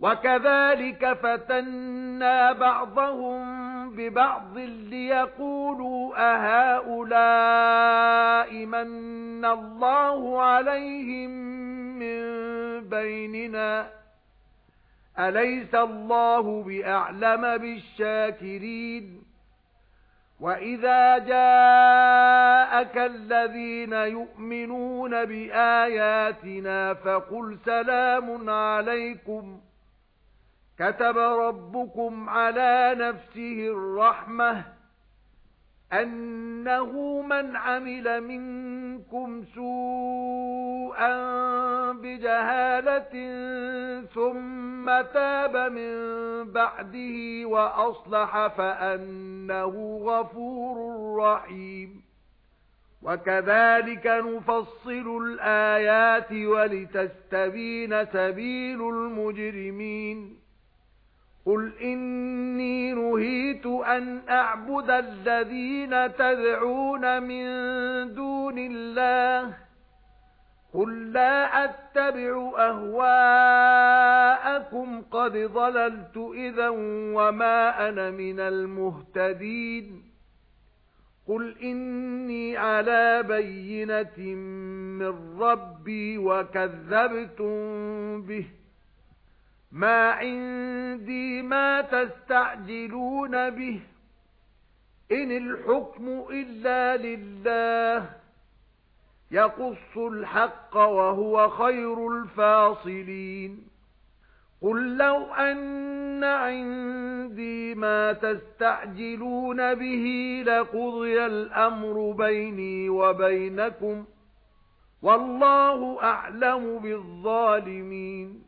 وَكَذَلِكَ فَتَنَّا بَعْضَهُم بِبَعْضٍ لِيَقُولُوا أَهَؤُلَاءِ مَنَّ اللَّهُ عَلَيْهِمْ مِنْ بَيْنِنَا؟ أَلَيْسَ اللَّهُ بِأَعْلَمَ بِالشَّاكِرِينَ؟ وَإِذَا جَاءَكَ الَّذِينَ يُؤْمِنُونَ بِآيَاتِنَا فَقُلْ سَلَامٌ عَلَيْكُمْ. كَتَبَ رَبُّكُمْ عَلَى نَفْسِهِ الرَّحْمَةَ أَنَّهُ مَنْ عَمِلَ مِنكُمْ سُوءًا بِجَهَالَةٍ ثُمَّ تَابَ مِن بَعْدِهِ وَأَصْلَحَ فَأَنَّهُ غَفُورٌ رَّحِيمٌ. وَكَذَلِكَ نُفَصِّلُ الْآيَاتِ وَلِتَسْتَبِينَ سَبِيلُ الْمُجْرِمِينَ. قُلْ إِنِّي نُهِيتُ أَنْ أَعْبُدَ الَّذِينَ تَدْعُونَ مِن دُونِ اللَّهِ قُل لَّا أَتَّبِعُ أَهْوَاءَكُمْ قَدْ ضَلَلْتُ إِذًا وَمَا أَنَا مِنَ الْمُهْتَدِينَ قُلْ إِنِّي عَلَى بَيِّنَةٍ مِّن رَّبِّي وَكَذَّبْتُم بِهِ مَا عِندِي مَا تَسْتَعْجِلُونَ بِهِ. إِنِ الْحُكْمُ إِلَّا لِلَّهِ. يَقُصُّ الْحَقَّ وَهُوَ خَيْرُ الْفَاصِلِينَ. قُل لَّوْ أَنَّ عِندِي مَا تَسْتَعْجِلُونَ بِهِ لَقُضِيَ الْأَمْرُ بَيْنِي وَبَيْنَكُمْ. وَاللَّهُ أَعْلَمُ بِالظَّالِمِينَ.